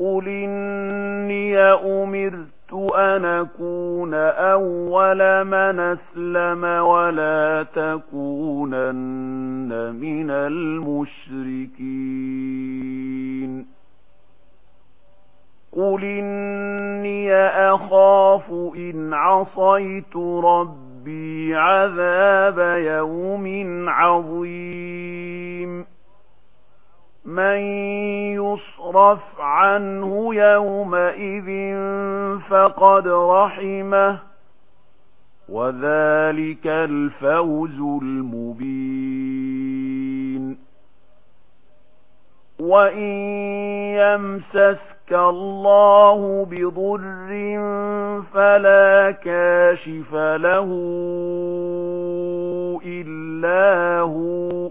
قُلْ إِنِّي أُمِرْتُ أَنْ أَكُونَ أَوَّلَ مَنْ أَسْلَمَ وَلَا تَكُونَنَّ مِنَ الْمُشْرِكِينَ قُلْ إِنِّي أَخَافُ إِنْ عَصَيْتُ رَبِّي عَذَابَ يَوْمٍ عَظِيمٍ مَن يُصْرَفْ عَنْهُ يَوْمَئِذٍ فَقَدْ رَحِمَهُ وَذَلِكَ الْفَوْزُ الْمُبِينُ وَإِن يَمْسَسْكَ اللَّهُ بِضُرٍّ فَلَا كَاشِفَ لَهُ إِلَّا هُوَ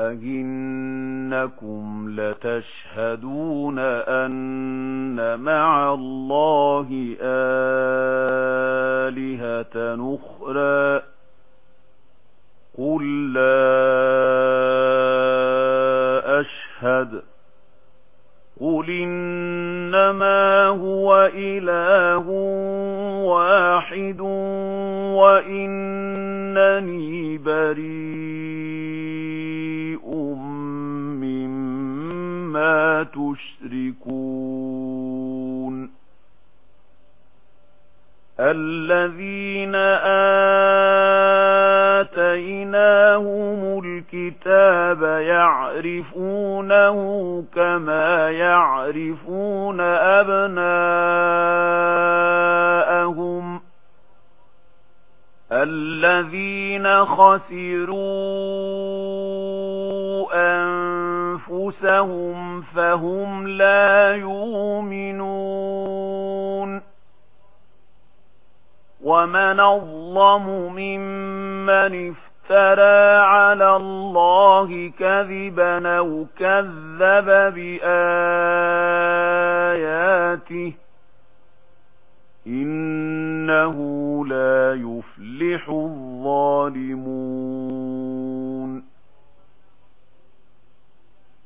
أَإِنَّكُمْ لَتَشْهَدُونَ أَنَّ مَعَ اللَّهِ آلِهَةً أُخْرَى قُل لَّا أَشْهَدُ قُلْ إِنَّمَا هُوَ إِلَٰهٌ وَاحِدٌ وَإِنَّنِي بَرِيءٌ تشركون الذين آتيناهم الكتاب يعرفونه كما يعرفون أبناءهم الذين خسروا أن أنفسهم فهم لا يؤمنون ومن الظلم ممن افترى على الله كذبا أو كذب بآياته إنه لا يفلح الظالمون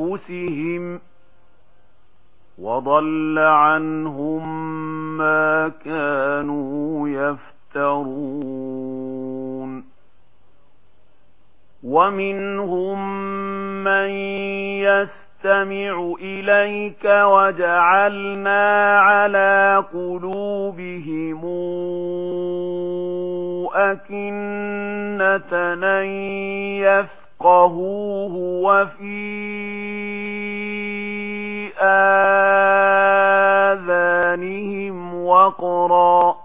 أنفسهم وضل عنهم ما كانوا يفترون. ومنهم من يستمع إليك وجعلنا على قلوبهم أكنة يفترون. يفقهوه وفي آذانهم وقرا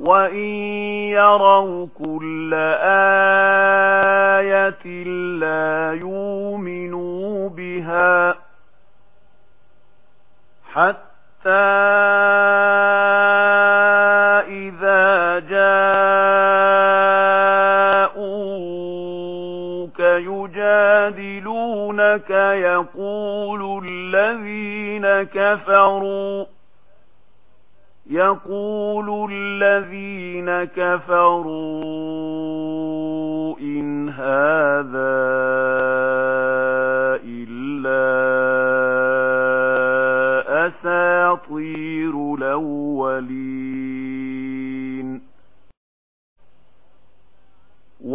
وإن يروا كل آية لا يؤمنوا بها حتى يَأْتُوكَ يُجَادِلُونَكَ يَقُولُ الَّذِينَ كَفَرُوا يَقُولُ الَّذِينَ كَفَرُوا إِنْ هَذَا إِلَّا أَسَاطِيرُ الْأَوَّلِينَ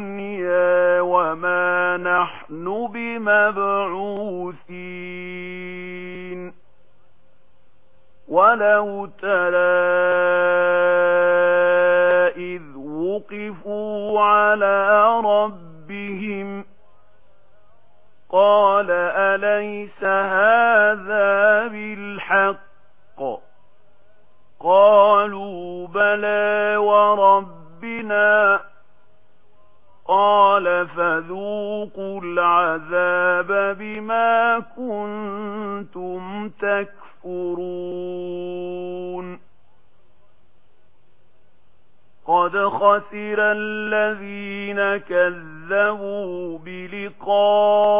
الدنيا وما نحن بمبعوثين. ولو ترى إذ وقفوا على ربهم قال أليس هذا بالحق؟ قالوا بلى ورب فذوقوا العذاب بما كنتم تكفرون. قد خسر الذين كذبوا بلقاء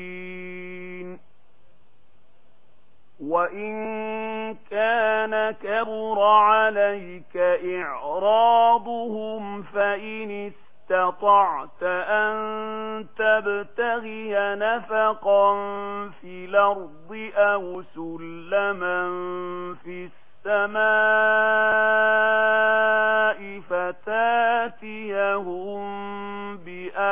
وَإِن كَانَ كَبُرَ عَلَيْكَ إِعْرَاضُهُمْ فَإِنِ استطعت أن تبتغي نفقا في الأرض أو سلما في السماء فتاتيهم بآية